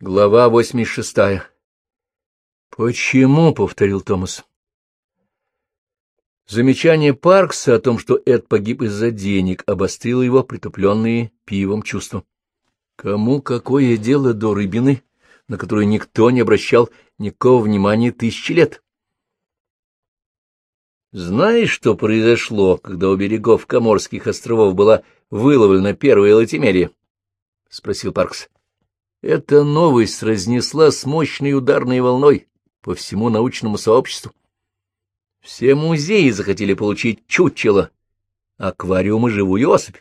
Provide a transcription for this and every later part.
Глава 86. «Почему?» — повторил Томас. Замечание Паркса о том, что Эд погиб из-за денег, обострило его притупленные пивом чувства. Кому какое дело до рыбины, на которую никто не обращал никакого внимания тысячи лет? Знаешь, что произошло, когда у берегов Коморских островов была выловлена первая латимерия? — спросил Паркс. Эта новость разнесла с мощной ударной волной по всему научному сообществу. Все музеи захотели получить чучело, аквариум и живую особь.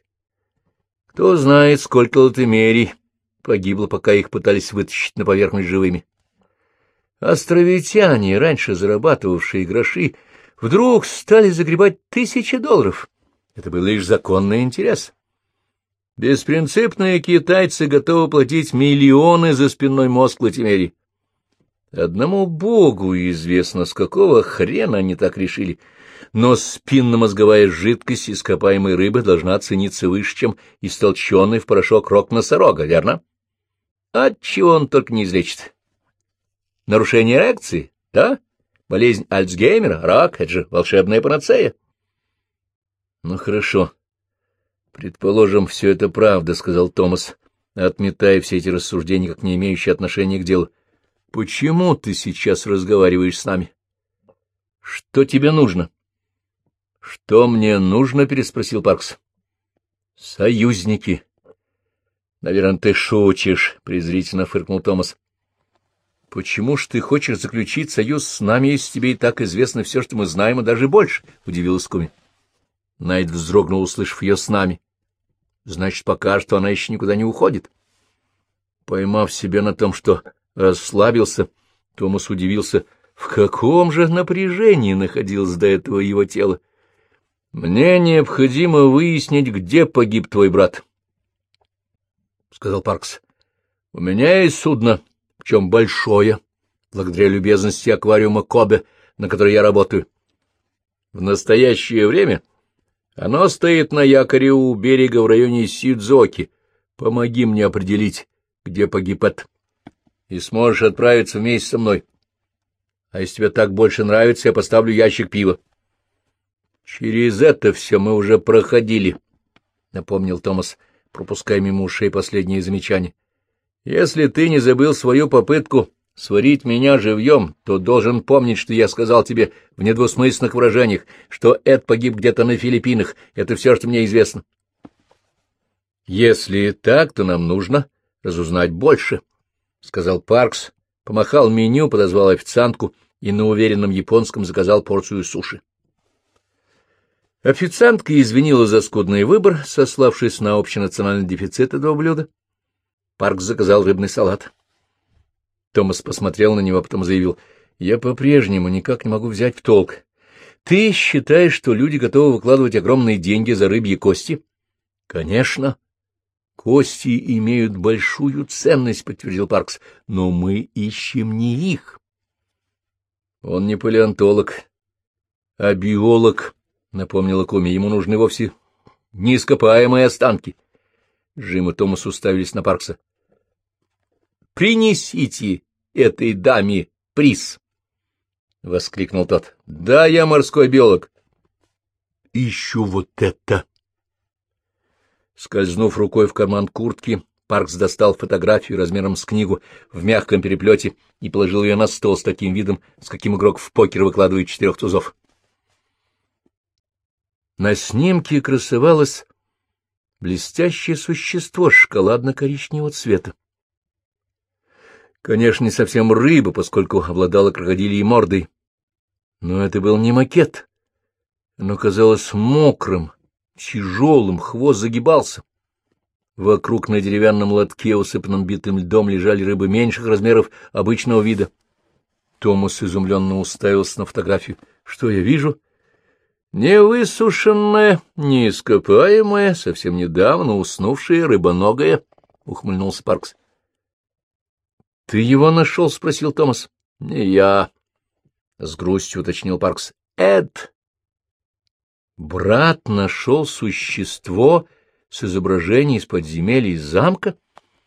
Кто знает, сколько латымерий погибло, пока их пытались вытащить на поверхность живыми. Островитяне, раньше зарабатывавшие гроши, вдруг стали загребать тысячи долларов. Это был лишь законный интерес. Беспринципные китайцы готовы платить миллионы за спинной мозг Латимерии. Одному богу известно, с какого хрена они так решили, но спинномозговая жидкость ископаемой рыбы должна цениться выше, чем истолченный в порошок рог носорога, верно? Отчего он только не излечит? Нарушение реакции, да? Болезнь Альцгеймера, рак — это же волшебная панацея. Ну, хорошо. Предположим, все это правда, — сказал Томас, отметая все эти рассуждения, как не имеющие отношения к делу. — Почему ты сейчас разговариваешь с нами? — Что тебе нужно? — Что мне нужно? — переспросил Паркс. — Союзники. — Наверное, ты шутишь, — презрительно фыркнул Томас. — Почему ж ты хочешь заключить союз с нами, если тебе и так известно все, что мы знаем, и даже больше? — удивилась Куми. Найт вздрогнул, услышав ее с нами. Значит, пока что она еще никуда не уходит. Поймав себя на том, что расслабился, Томас удивился, в каком же напряжении находилось до этого его тело. — Мне необходимо выяснить, где погиб твой брат, — сказал Паркс. — У меня есть судно, причем большое, благодаря любезности аквариума Кобе, на которой я работаю. В настоящее время оно стоит на якоре у берега в районе Сидзоки. Помоги мне определить, где погиб Эд, и сможешь отправиться вместе со мной. А если тебе так больше нравится, я поставлю ящик пива. — Через это все мы уже проходили, — напомнил Томас, пропуская мимо ушей последние замечания. — Если ты не забыл свою попытку сварить меня живьем, то должен помнить, что я сказал тебе в недвусмысленных выражениях, что Эд погиб где-то на Филиппинах. Это все, что мне известно. Если так, то нам нужно разузнать больше, — сказал Паркс, помахал меню, подозвал официантку и на уверенном японском заказал порцию суши. Официантка извинила за скудный выбор, сославшись на общенациональный дефицит этого блюда. Паркс заказал рыбный салат. Томас посмотрел на него, а потом заявил, — Я по-прежнему никак не могу взять в толк. Ты считаешь, что люди готовы выкладывать огромные деньги за рыбьи кости? — Конечно. Кости имеют большую ценность, — подтвердил Паркс, — но мы ищем не их. Он не палеонтолог, а биолог, — напомнила Коми. Ему нужны вовсе неископаемые останки. Джим и Томас уставились на Паркса. — Принесите этой даме приз! — воскликнул тот. — Да, я морской биолог. — Ищу вот это! Скользнув рукой в карман куртки, Паркс достал фотографию размером с книгу в мягком переплете и положил ее на стол с таким видом, с каким игрок в покер выкладывает четырех тузов. На снимке красовалось блестящее существо шоколадно-коричневого цвета. Конечно, не совсем рыба, поскольку обладала крокодилией мордой. Но это был не макет. Оно казалось мокрым, тяжелым, хвост загибался. Вокруг на деревянном лотке, усыпанном битым льдом, лежали рыбы меньших размеров обычного вида. Томас изумленно уставился на фотографию. Что я вижу? Невысушенная, неископаемая, совсем недавно уснувшая рыбоногая, — ухмыльнулся Паркс. — Ты его нашел? — спросил Томас. — Не я, — с грустью уточнил Паркс. — Эд. Брат нашел существо с изображением из подземелья из замка?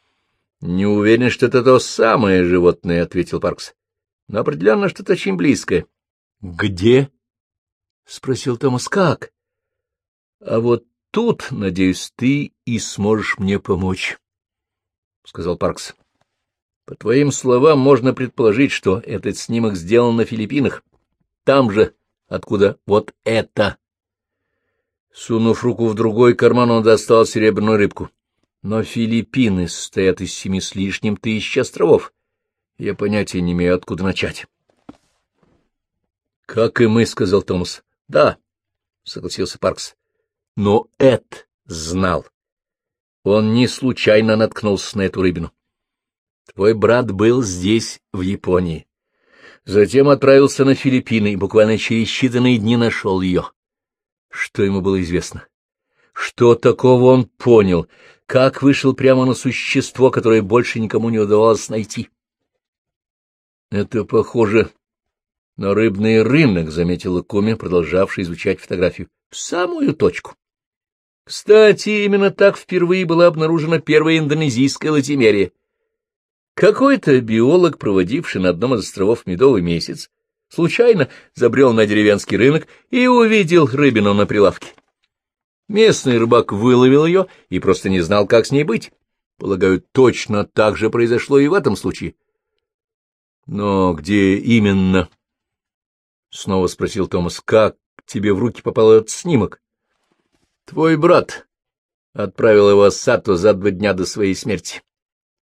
— Не уверен, что это то самое животное, — ответил Паркс. — Но определенно что-то очень близкое. — Где? — спросил Томас. — Как? — А вот тут, надеюсь, ты и сможешь мне помочь, — сказал Паркс. — По твоим словам, можно предположить, что этот снимок сделан на Филиппинах. Там же, откуда вот это. Сунув руку в другой карман, он достал серебряную рыбку. Но Филиппины состоят из семи с лишним тысяч островов. Я понятия не имею, откуда начать. — Как и мы, — сказал Томас. — Да, — согласился Паркс. Но Эд знал. Он не случайно наткнулся на эту рыбину. Твой брат был здесь, в Японии. Затем отправился на Филиппины и буквально через считанные дни нашел ее. Что ему было известно? Что такого он понял? Как вышел прямо на существо, которое больше никому не удавалось найти? Это похоже на рыбный рынок, — заметила Куми, продолжавшая изучать фотографию. В самую точку. Кстати, именно так впервые была обнаружена первая индонезийская латимерия. Какой-то биолог, проводивший на одном из островов медовый месяц, случайно забрел на деревенский рынок и увидел рыбину на прилавке. Местный рыбак выловил ее и просто не знал, как с ней быть. Полагаю, точно так же произошло и в этом случае. — Но где именно? — снова спросил Томас. — Как тебе в руки попал этот снимок? — Твой брат отправил его Сато за два дня до своей смерти, —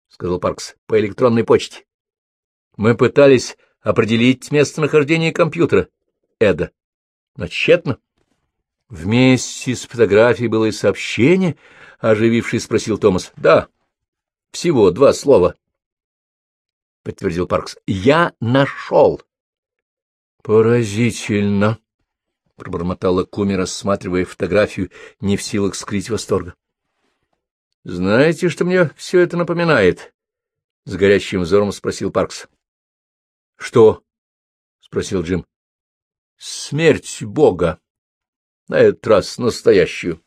сказал Паркс, — по электронной почте. Мы пытались определить местонахождение компьютера Эда, но тщетно. Вместе с фотографией было и сообщение, — ожививший спросил Томас. — Да, всего два слова, — подтвердил Паркс. — Я нашел. — Поразительно, — пробормотала Куми, рассматривая фотографию, не в силах скрыть восторга. — Знаете, что мне все это напоминает? — с горящим взором спросил Паркс. — Что? — спросил Джим. — Смерть Бога. На этот раз настоящую.